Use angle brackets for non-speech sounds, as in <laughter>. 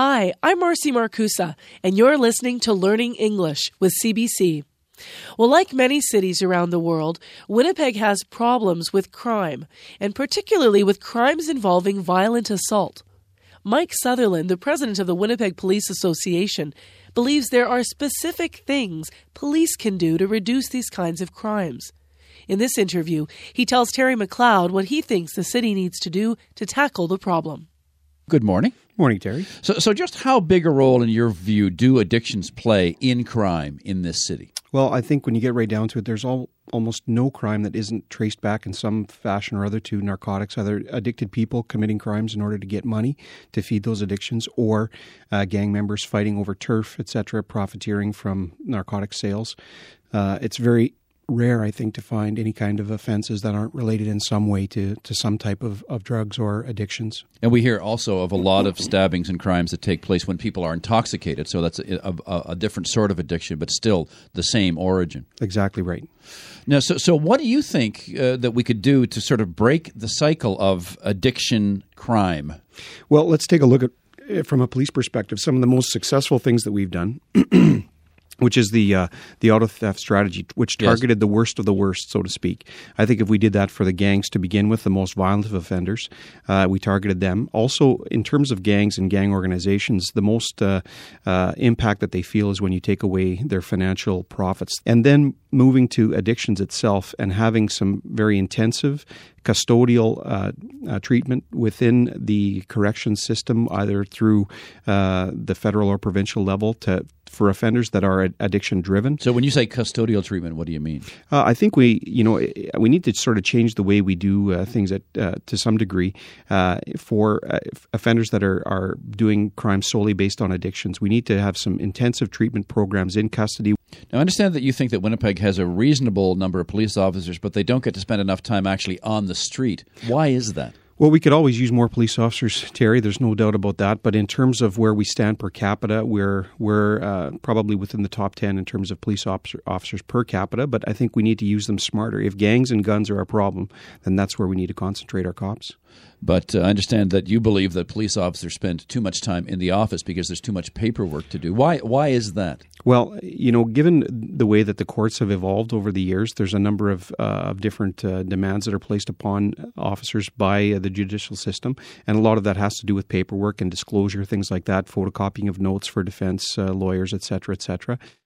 Hi, I'm Marcy Markusa, and you're listening to Learning English with CBC. Well, like many cities around the world, Winnipeg has problems with crime, and particularly with crimes involving violent assault. Mike Sutherland, the president of the Winnipeg Police Association, believes there are specific things police can do to reduce these kinds of crimes. In this interview, he tells Terry MacLeod what he thinks the city needs to do to tackle the problem. Good morning. Morning, Terry. So, so just how big a role, in your view, do addictions play in crime in this city? Well, I think when you get right down to it, there's all, almost no crime that isn't traced back in some fashion or other to narcotics, either addicted people committing crimes in order to get money to feed those addictions, or uh, gang members fighting over turf, etc., profiteering from narcotic sales. Uh, it's very rare, I think, to find any kind of offenses that aren't related in some way to, to some type of, of drugs or addictions. And we hear also of a lot of stabbings and crimes that take place when people are intoxicated. So that's a, a, a different sort of addiction, but still the same origin. Exactly right. Now, so, so what do you think uh, that we could do to sort of break the cycle of addiction crime? Well, let's take a look at, from a police perspective, some of the most successful things that we've done. <clears throat> which is the uh, the auto theft strategy, which targeted yes. the worst of the worst, so to speak. I think if we did that for the gangs to begin with, the most violent of offenders, uh, we targeted them. Also, in terms of gangs and gang organizations, the most uh, uh impact that they feel is when you take away their financial profits, and then moving to addictions itself and having some very intensive custodial uh, uh, treatment within the corrections system, either through uh, the federal or provincial level, to for offenders that are addiction driven. So, when you say custodial treatment, what do you mean? Uh, I think we, you know, we need to sort of change the way we do uh, things at, uh, to some degree for offenders that are are doing crimes solely based on addictions. We need to have some intensive treatment programs in custody. Now, I understand that you think that Winnipeg has a reasonable number of police officers, but they don't get to spend enough time actually on the street. Why is that? Well, we could always use more police officers, Terry. There's no doubt about that. But in terms of where we stand per capita, we're we're uh, probably within the top ten in terms of police officer, officers per capita. But I think we need to use them smarter. If gangs and guns are a problem, then that's where we need to concentrate our cops. But uh, I understand that you believe that police officers spend too much time in the office because there's too much paperwork to do. Why? Why is that? Well, you know, given the way that the courts have evolved over the years, there's a number of, uh, of different uh, demands that are placed upon officers by uh, the judicial system, and a lot of that has to do with paperwork and disclosure, things like that, photocopying of notes for defense uh, lawyers, et cetera, et cetera.